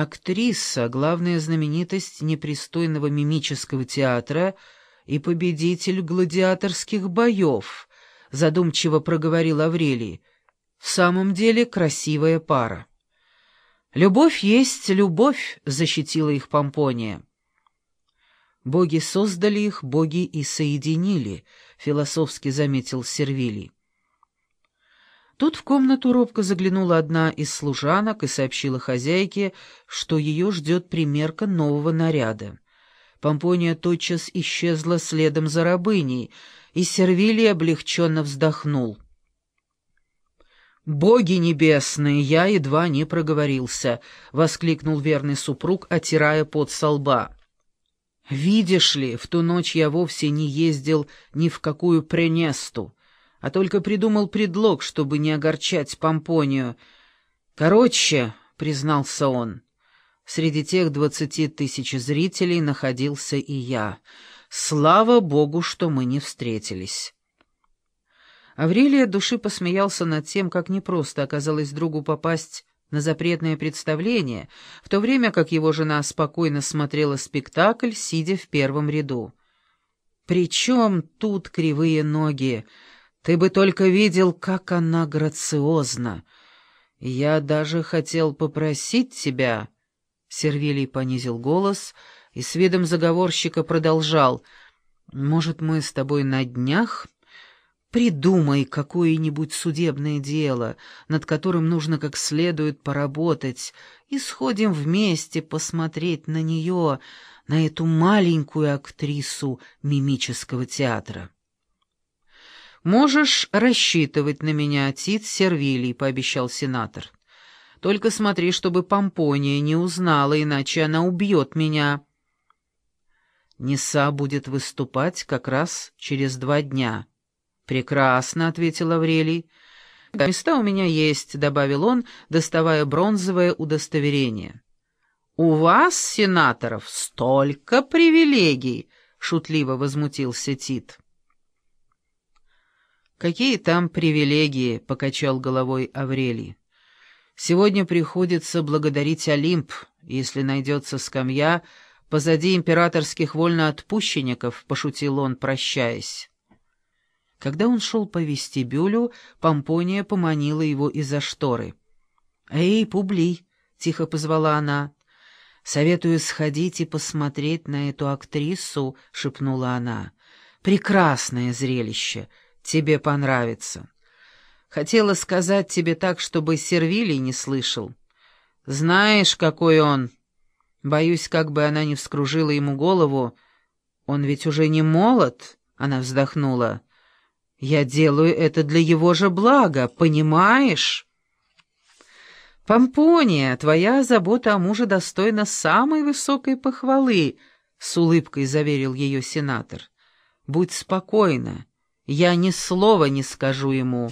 Актриса, главная знаменитость непристойного мимического театра и победитель гладиаторских боев, задумчиво проговорил Аврелий. В самом деле красивая пара. «Любовь есть любовь», — защитила их Помпония. «Боги создали их, боги и соединили», — философски заметил Сервилий. Тут в комнату робко заглянула одна из служанок и сообщила хозяйке, что ее ждет примерка нового наряда. Помпония тотчас исчезла следом за рабыней, и Сервилий облегченно вздохнул. «Боги небесные, я едва не проговорился», — воскликнул верный супруг, отирая пот со лба. «Видишь ли, в ту ночь я вовсе не ездил ни в какую пренесту а только придумал предлог, чтобы не огорчать Помпонию. «Короче», — признался он, — «среди тех двадцати тысяч зрителей находился и я. Слава Богу, что мы не встретились». Аврелий от души посмеялся над тем, как непросто оказалось другу попасть на запретное представление, в то время как его жена спокойно смотрела спектакль, сидя в первом ряду. «Причем тут кривые ноги?» Ты бы только видел, как она грациозна. Я даже хотел попросить тебя...» Сервилий понизил голос и с видом заговорщика продолжал. «Может, мы с тобой на днях...» Придумай какое-нибудь судебное дело, над которым нужно как следует поработать, и сходим вместе посмотреть на нее, на эту маленькую актрису мимического театра. «Можешь рассчитывать на меня, Тит Сервилий», — пообещал сенатор. «Только смотри, чтобы Помпония не узнала, иначе она убьет меня». Неса будет выступать как раз через два дня. «Прекрасно», — ответил Аврелий. «Места у меня есть», — добавил он, доставая бронзовое удостоверение. «У вас, сенаторов, столько привилегий!» — шутливо возмутился Тит. «Какие там привилегии?» — покачал головой Аврелий. «Сегодня приходится благодарить Олимп, если найдется скамья позади императорских вольноотпущенников», — пошутил он, прощаясь. Когда он шел по вестибюлю, Помпония поманила его из-за шторы. «Эй, Публий!» — тихо позвала она. «Советую сходить и посмотреть на эту актрису», — шепнула она. «Прекрасное зрелище!» Тебе понравится. Хотела сказать тебе так, чтобы Сервилий не слышал. Знаешь, какой он. Боюсь, как бы она не вскружила ему голову. Он ведь уже не молод, — она вздохнула. Я делаю это для его же блага, понимаешь? Помпония, твоя забота о муже достойна самой высокой похвалы, — с улыбкой заверил ее сенатор. Будь спокойна. Я ни слова не скажу ему.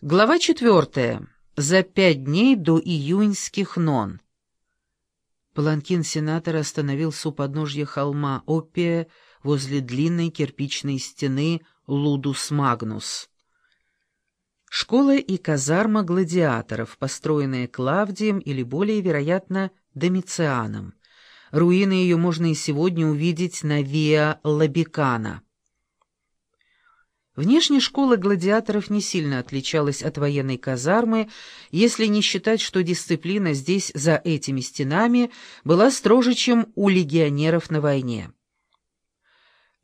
Глава четвертая. За пять дней до июньских нон. Паланкин сенатора остановился у подножья холма Опия возле длинной кирпичной стены Лудус Магнус. Школа и казарма гладиаторов, построенная Клавдием или, более вероятно, Домицианом. Руины ее можно и сегодня увидеть на Виа Лабикана. Внешне школа гладиаторов не сильно отличалась от военной казармы, если не считать, что дисциплина здесь, за этими стенами, была строже, чем у легионеров на войне.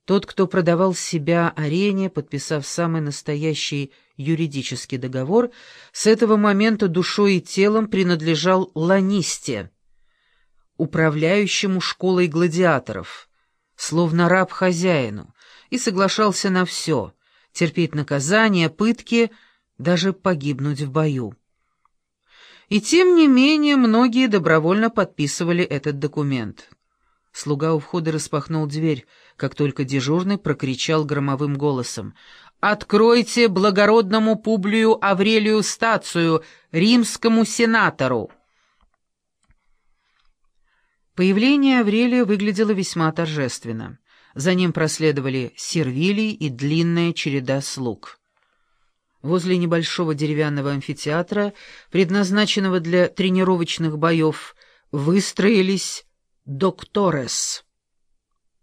Тот, кто продавал себя арене, подписав самый настоящий юридический договор, с этого момента душой и телом принадлежал ланисте, управляющему школой гладиаторов, словно раб хозяину, и соглашался на все — терпеть наказания, пытки, даже погибнуть в бою. И тем не менее многие добровольно подписывали этот документ. Слуга у входа распахнул дверь, как только дежурный прокричал громовым голосом. «Откройте благородному Публию Аврелию стацию, римскому сенатору!» Появление Аврелия выглядело весьма торжественно. За ним проследовали сервилий и длинная череда слуг. Возле небольшого деревянного амфитеатра, предназначенного для тренировочных боев, выстроились докторес.